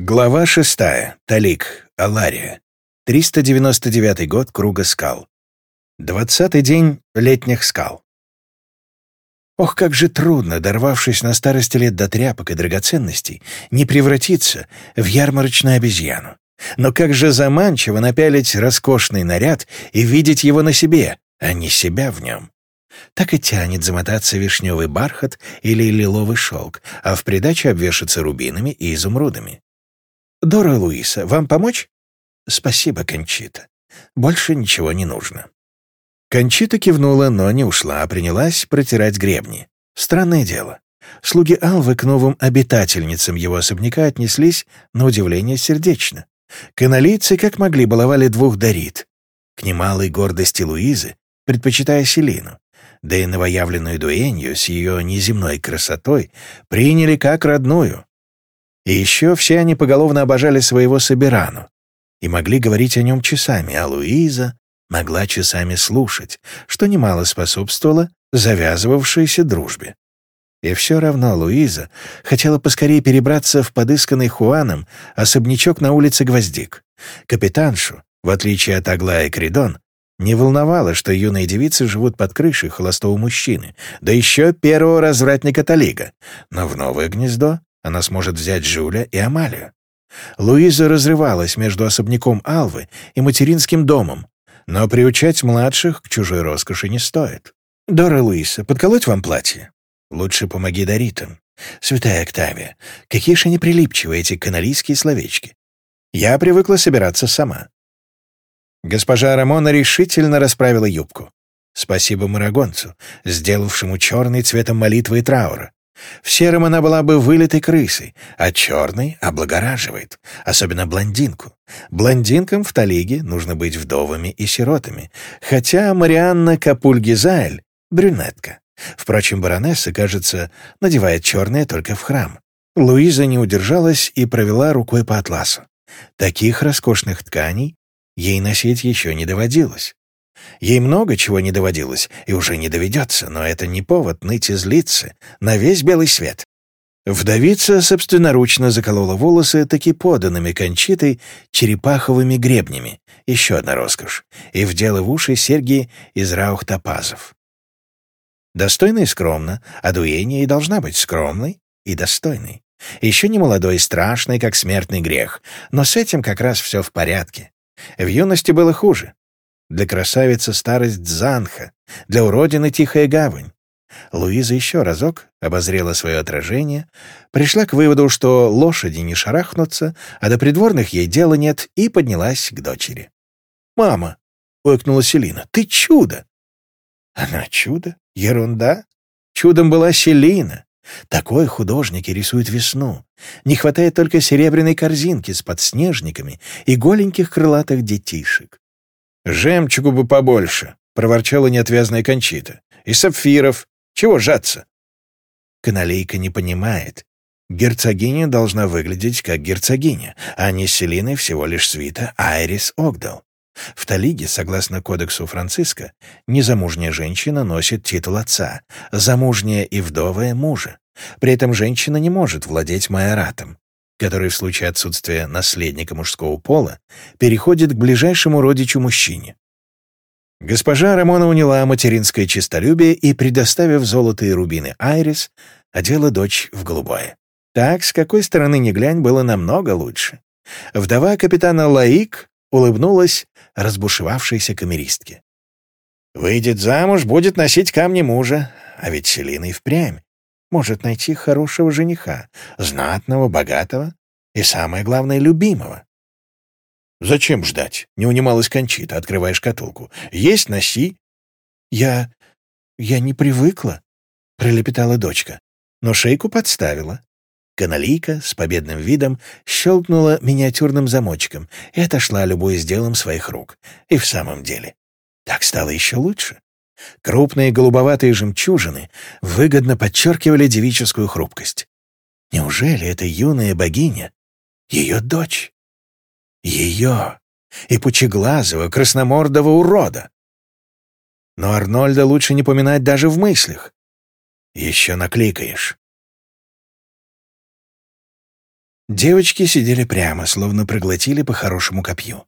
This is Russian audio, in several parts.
Глава шестая. Талик. Алария. 399 год Круга скал. Двадцатый день летних скал. Ох, как же трудно, дорвавшись на старости лет до тряпок и драгоценностей, не превратиться в ярмарочную обезьяну. Но как же заманчиво напялить роскошный наряд и видеть его на себе, а не себя в нем. Так и тянет замотаться вишневый бархат или лиловый шелк, а в придаче обвешаться рубинами и изумрудами. «Дора Луиса, вам помочь?» «Спасибо, Кончита. Больше ничего не нужно». Кончита кивнула, но не ушла, а принялась протирать гребни. Странное дело. Слуги Алвы к новым обитательницам его особняка отнеслись, на удивление, сердечно. Каналийцы как могли баловали двух дарит. К немалой гордости Луизы, предпочитая Селину, да и новоявленную дуэнью с ее неземной красотой, приняли как родную. И еще все они поголовно обожали своего Собирану и могли говорить о нем часами, а Луиза могла часами слушать, что немало способствовало завязывавшейся дружбе. И все равно Луиза хотела поскорее перебраться в подысканный Хуаном особнячок на улице Гвоздик. Капитаншу, в отличие от Аглая Кридон, не волновало, что юные девицы живут под крышей холостого мужчины, да еще первого развратника Талига. Но в новое гнездо она сможет взять Жюля и Амалию. Луиза разрывалась между особняком Алвы и материнским домом, но приучать младших к чужой роскоши не стоит. «Дора Луиза, подколоть вам платье?» «Лучше помоги Доритам. Святая Октавия, какие же они прилипчивы, эти каналийские словечки. Я привыкла собираться сама». Госпожа Рамона решительно расправила юбку. Спасибо марагонцу, сделавшему черный цветом молитвы и траура. В сером она была бы вылитой крысой, а черный облагораживает, особенно блондинку. Блондинкам в Талиге нужно быть вдовами и сиротами, хотя Марианна Капульгизаль — брюнетка. Впрочем, баронесса, кажется, надевает черное только в храм. Луиза не удержалась и провела рукой по атласу. Таких роскошных тканей ей носить еще не доводилось. Ей много чего не доводилось и уже не доведется, но это не повод ныть и злиться на весь белый свет. Вдовица собственноручно заколола волосы таки поданными кончитой черепаховыми гребнями, еще одна роскошь, и вдела в уши серьги из раухтопазов. Достойно и скромно, а дуение и должна быть скромной и достойной. Еще не молодой и страшный, как смертный грех, но с этим как раз все в порядке. В юности было хуже. Для красавицы старость Занха, для уродины Тихая Гавань. Луиза еще разок обозрела свое отражение, пришла к выводу, что лошади не шарахнутся, а до придворных ей дела нет, и поднялась к дочери. «Мама!» — ойкнула Селина. «Ты чудо!» «Она чудо? Ерунда! Чудом была Селина!» Такой художники рисуют весну. Не хватает только серебряной корзинки с подснежниками и голеньких крылатых детишек. «Жемчугу бы побольше», — проворчала неотвязная Кончита. «И сапфиров. Чего жаться?» Каналейка не понимает. Герцогиня должна выглядеть как герцогиня, а не Селиной всего лишь свита Айрис Огдал. В Талиге, согласно кодексу Франциска, незамужняя женщина носит титул отца, замужняя и вдовая — мужа. При этом женщина не может владеть майоратом который в случае отсутствия наследника мужского пола переходит к ближайшему родичу мужчине. Госпожа Рамона уняла материнское честолюбие и, предоставив золото и рубины Айрис, одела дочь в голубое. Так, с какой стороны ни глянь, было намного лучше. Вдова капитана Лаик улыбнулась разбушевавшейся камеристке. «Выйдет замуж, будет носить камни мужа, а ведь Селина и впрямь может найти хорошего жениха, знатного, богатого и, самое главное, любимого. «Зачем ждать?» — не унималась Кончита, открывая шкатулку. «Есть, носи». «Я... я не привыкла», — пролепетала дочка, но шейку подставила. Каналийка с победным видом щелкнула миниатюрным замочком и отошла, любой с делом своих рук. И в самом деле, так стало еще лучше. Крупные голубоватые жемчужины выгодно подчеркивали девическую хрупкость. Неужели эта юная богиня — ее дочь? Ее и пучеглазого, красномордого урода! Но Арнольда лучше не поминать даже в мыслях. Еще накликаешь. Девочки сидели прямо, словно проглотили по хорошему копью.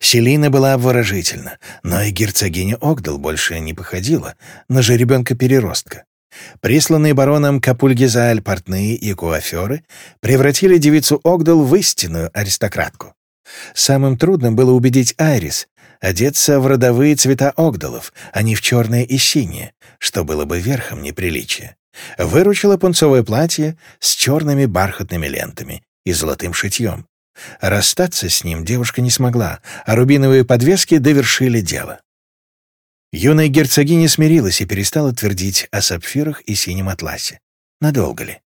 Селина была обворожительна, но и герцогиня Огдал больше не походила на жеребенка-переростка. Присланные бароном Капульгизаль портные и куаферы превратили девицу Огдал в истинную аристократку. Самым трудным было убедить Айрис одеться в родовые цвета Огдалов, а не в черное и синее, что было бы верхом неприличия. Выручило пунцовое платье с черными бархатными лентами и золотым шитьем, Расстаться с ним девушка не смогла, а рубиновые подвески довершили дело. Юная герцогиня смирилась и перестала твердить о сапфирах и синем атласе. Надолго ли?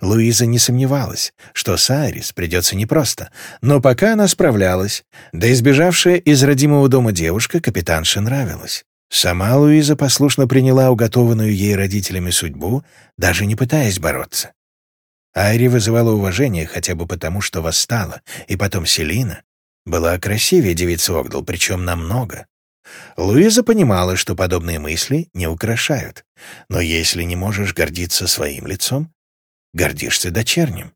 Луиза не сомневалась, что с айрис придется непросто, но пока она справлялась, да избежавшая из родимого дома девушка капитанше нравилась. Сама Луиза послушно приняла уготованную ей родителями судьбу, даже не пытаясь бороться. Айри вызывала уважение хотя бы потому, что восстала, и потом Селина была красивее девицы Огдал, причем намного. Луиза понимала, что подобные мысли не украшают. Но если не можешь гордиться своим лицом, гордишься дочерним.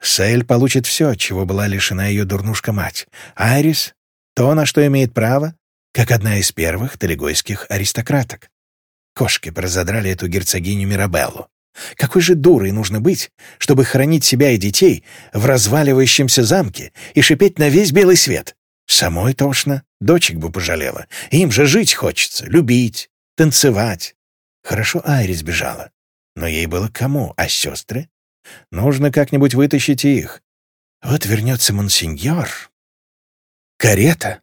Сэль получит все, чего была лишена ее дурнушка-мать. Айрис — то, на что имеет право, как одна из первых талигойских аристократок. Кошки прозадрали эту герцогиню Мирабеллу. Какой же дурой нужно быть, чтобы хранить себя и детей в разваливающемся замке и шипеть на весь белый свет? Самой тошно, дочек бы пожалела. Им же жить хочется, любить, танцевать. Хорошо Айри сбежала, но ей было кому, а сестры? Нужно как-нибудь вытащить их. Вот вернется монсеньор. Карета.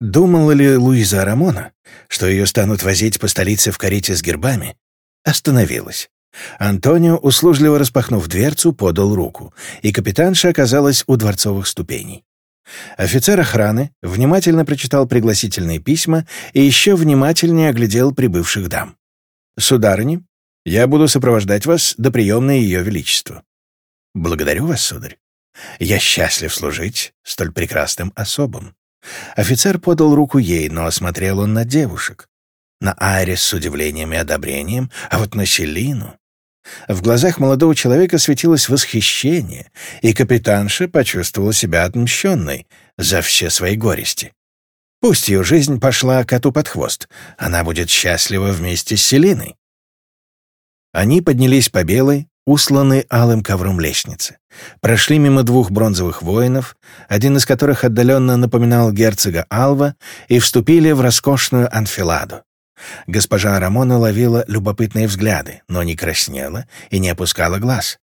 Думала ли Луиза Рамона, что ее станут возить по столице в карете с гербами? Остановилась. Антонио, услужливо распахнув дверцу, подал руку, и капитанша оказалась у дворцовых ступеней. Офицер охраны внимательно прочитал пригласительные письма и еще внимательнее оглядел прибывших дам. «Сударыни, я буду сопровождать вас до приемной Ее Величества». «Благодарю вас, сударь. Я счастлив служить столь прекрасным особам». Офицер подал руку ей, но осмотрел он на девушек. На Айрис с удивлением и одобрением, а вот на Селину... В глазах молодого человека светилось восхищение, и капитанша почувствовала себя отмщенной за все свои горести. Пусть ее жизнь пошла коту под хвост, она будет счастлива вместе с Селиной. Они поднялись по белой, усланной алым ковром лестнице. Прошли мимо двух бронзовых воинов, один из которых отдаленно напоминал герцога Алва, и вступили в роскошную анфиладу. Госпожа Рамона ловила любопытные взгляды, но не краснела и не опускала глаз.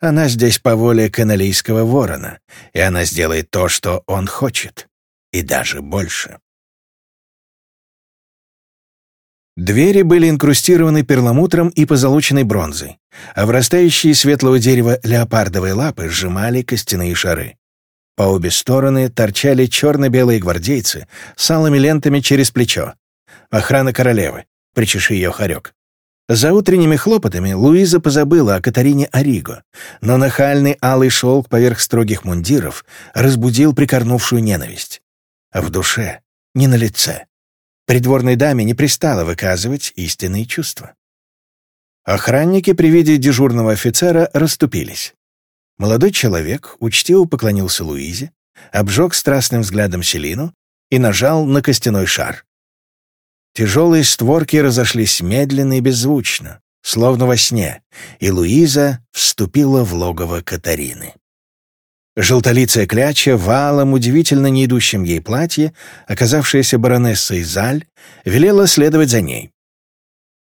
Она здесь по воле каналийского ворона, и она сделает то, что он хочет, и даже больше. Двери были инкрустированы перламутром и позолоченной бронзой, а врастающие светлого дерева леопардовые лапы сжимали костяные шары. По обе стороны торчали черно-белые гвардейцы с алыми лентами через плечо, охрана королевы. Причеши ее хорек. За утренними хлопотами Луиза позабыла о Катарине Ориго, но нахальный алый шелк поверх строгих мундиров разбудил прикорнувшую ненависть. А в душе, не на лице. Придворной даме не пристало выказывать истинные чувства. Охранники при виде дежурного офицера расступились. Молодой человек учтиво поклонился Луизе, обжег страстным взглядом Селину и нажал на костяной шар. Тяжелые створки разошлись медленно и беззвучно, словно во сне, и Луиза вступила в логово Катарины. Желтолицая кляча в алом, удивительно не идущем ей платье, оказавшаяся баронессой Заль, велела следовать за ней.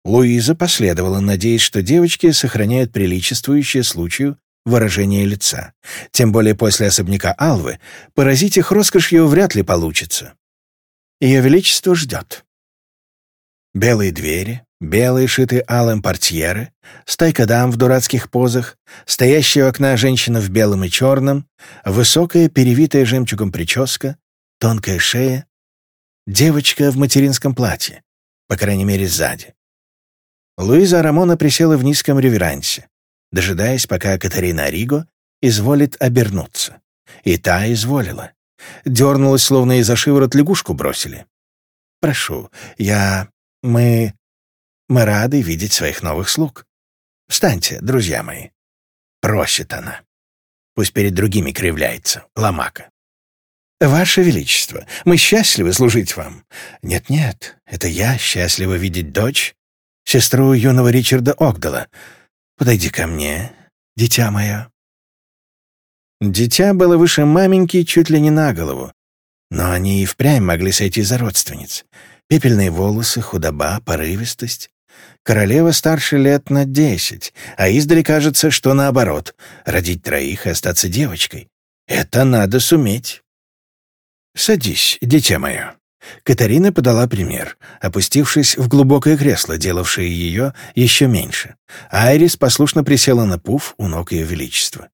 Луиза последовала, надеясь, что девочки сохраняют приличествующее случаю выражение лица. Тем более после особняка Алвы поразить их роскошью вряд ли получится. Ее Величество ждет. Белые двери, белые, шиты алым портьеры, стайка дам в дурацких позах, стоящая у окна женщина в белом и черном, высокая, перевитая жемчугом прическа, тонкая шея, девочка в материнском платье, по крайней мере, сзади. Луиза Рамона присела в низком реверансе, дожидаясь, пока Катарина Риго изволит обернуться. И та изволила. Дернулась, словно из-за шиворот лягушку бросили. «Прошу, я...» Мы... мы рады видеть своих новых слуг. Встаньте, друзья мои. Просит она. Пусть перед другими кривляется, ломака. «Ваше Величество, мы счастливы служить вам». «Нет-нет, это я счастлива видеть дочь, сестру юного Ричарда Огдала. Подойди ко мне, дитя мое». Дитя было выше маменьки чуть ли не на голову, но они и впрямь могли сойти за родственниц. Пепельные волосы, худоба, порывистость. Королева старше лет на десять, а издали кажется, что наоборот — родить троих и остаться девочкой. Это надо суметь. «Садись, дитя мое». Катарина подала пример, опустившись в глубокое кресло, делавшее ее еще меньше. Айрис послушно присела на пуф у ног ее величества.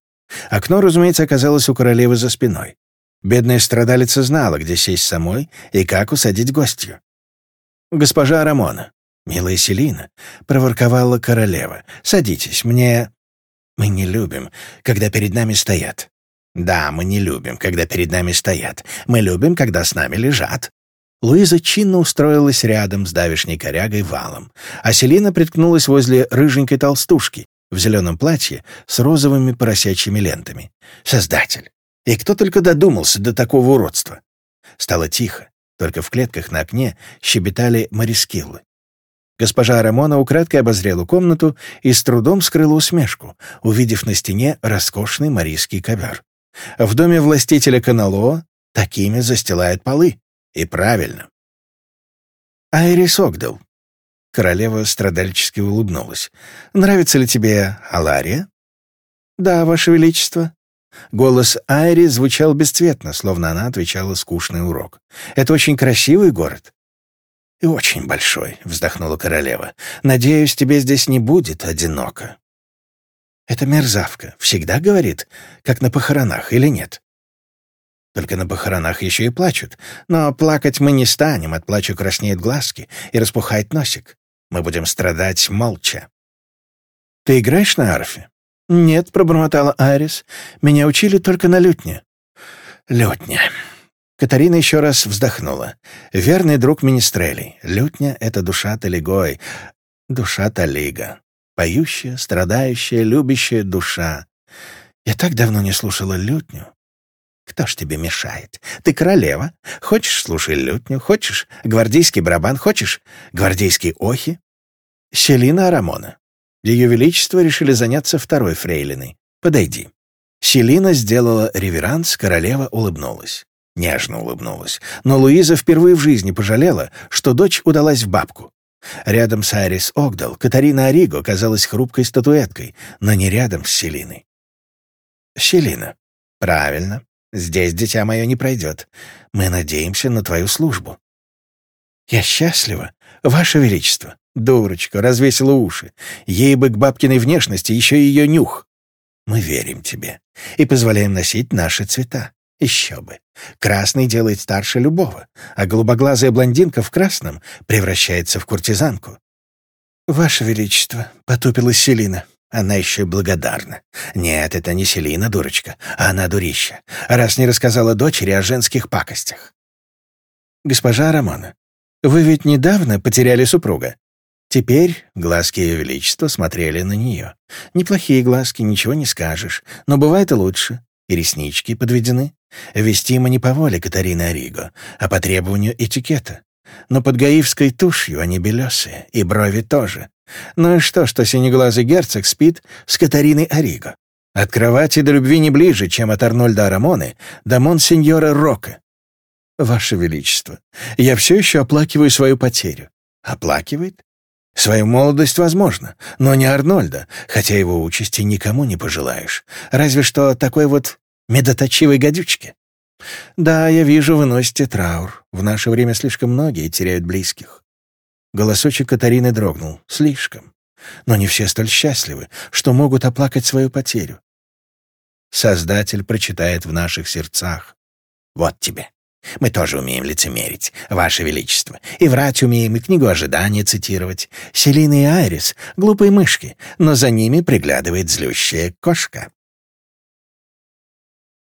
Окно, разумеется, оказалось у королевы за спиной. Бедная страдалица знала, где сесть самой и как усадить гостью. «Госпожа Рамона, милая Селина», — проворковала королева, — «садитесь, мне...» «Мы не любим, когда перед нами стоят». «Да, мы не любим, когда перед нами стоят. Мы любим, когда с нами лежат». Луиза чинно устроилась рядом с давишней корягой валом, а Селина приткнулась возле рыженькой толстушки в зеленом платье с розовыми поросячьими лентами. «Создатель! И кто только додумался до такого уродства!» Стало тихо. Только в клетках на окне щебетали морескиллы. Госпожа Рамона украдкой обозрела комнату и с трудом скрыла усмешку, увидев на стене роскошный марийский ковер. В доме властителя Канало такими застилают полы. И правильно. Айрис Огдал. Королева страдальчески улыбнулась. «Нравится ли тебе Алария?» «Да, Ваше Величество», Голос Айри звучал бесцветно, словно она отвечала скучный урок. «Это очень красивый город». «И очень большой», — вздохнула королева. «Надеюсь, тебе здесь не будет одиноко». «Эта мерзавка всегда говорит, как на похоронах или нет?» Только на похоронах еще и плачут. Но плакать мы не станем, от плача краснеют глазки и распухает носик. Мы будем страдать молча. «Ты играешь на арфе?» «Нет», — пробормотала Айрис, — «меня учили только на лютне». «Лютня». Катарина еще раз вздохнула. «Верный друг Министрелей. Лютня — это душа Талигой, душа Талига. Поющая, страдающая, любящая душа. Я так давно не слушала лютню. Кто ж тебе мешает? Ты королева. Хочешь, слушай лютню. Хочешь, гвардейский барабан. Хочешь, гвардейские охи. Селина Арамона. Ее Величество решили заняться второй фрейлиной. Подойди». Селина сделала реверанс, королева улыбнулась. Нежно улыбнулась. Но Луиза впервые в жизни пожалела, что дочь удалась в бабку. Рядом с Айрис Огдал Катарина Ориго казалась хрупкой статуэткой, но не рядом с Селиной. «Селина». «Правильно. Здесь дитя мое не пройдет. Мы надеемся на твою службу». «Я счастлива, Ваше Величество», Дурочка, развесила уши. Ей бы к бабкиной внешности еще и ее нюх. Мы верим тебе и позволяем носить наши цвета. Еще бы. Красный делает старше любого, а голубоглазая блондинка в красном превращается в куртизанку. «Ваше Величество», — потупилась Селина. Она еще и благодарна. Нет, это не Селина, дурочка, а она дурища, раз не рассказала дочери о женских пакостях. «Госпожа Романа, вы ведь недавно потеряли супруга?» Теперь глазки Ее Величества смотрели на нее. Неплохие глазки, ничего не скажешь, но бывает и лучше. И реснички подведены. Вести мы не по воле Катарины Ориго, а по требованию этикета. Но под гаивской тушью они белесые, и брови тоже. Ну и что, что синеглазый герцог спит с Катариной Ориго? От кровати до любви не ближе, чем от Арнольда Рамоны до монсеньора Рока. «Ваше Величество, я все еще оплакиваю свою потерю». «Оплакивает? Свою молодость возможно, но не Арнольда, хотя его участи никому не пожелаешь. Разве что такой вот медоточивой гадючке. Да, я вижу, вы носите траур. В наше время слишком многие теряют близких. Голосочек Катарины дрогнул. Слишком. Но не все столь счастливы, что могут оплакать свою потерю. Создатель прочитает в наших сердцах. Вот тебе. Мы тоже умеем лицемерить, Ваше Величество. И врать умеем, и книгу ожидания цитировать. Селина и Айрис — глупые мышки, но за ними приглядывает злющая кошка.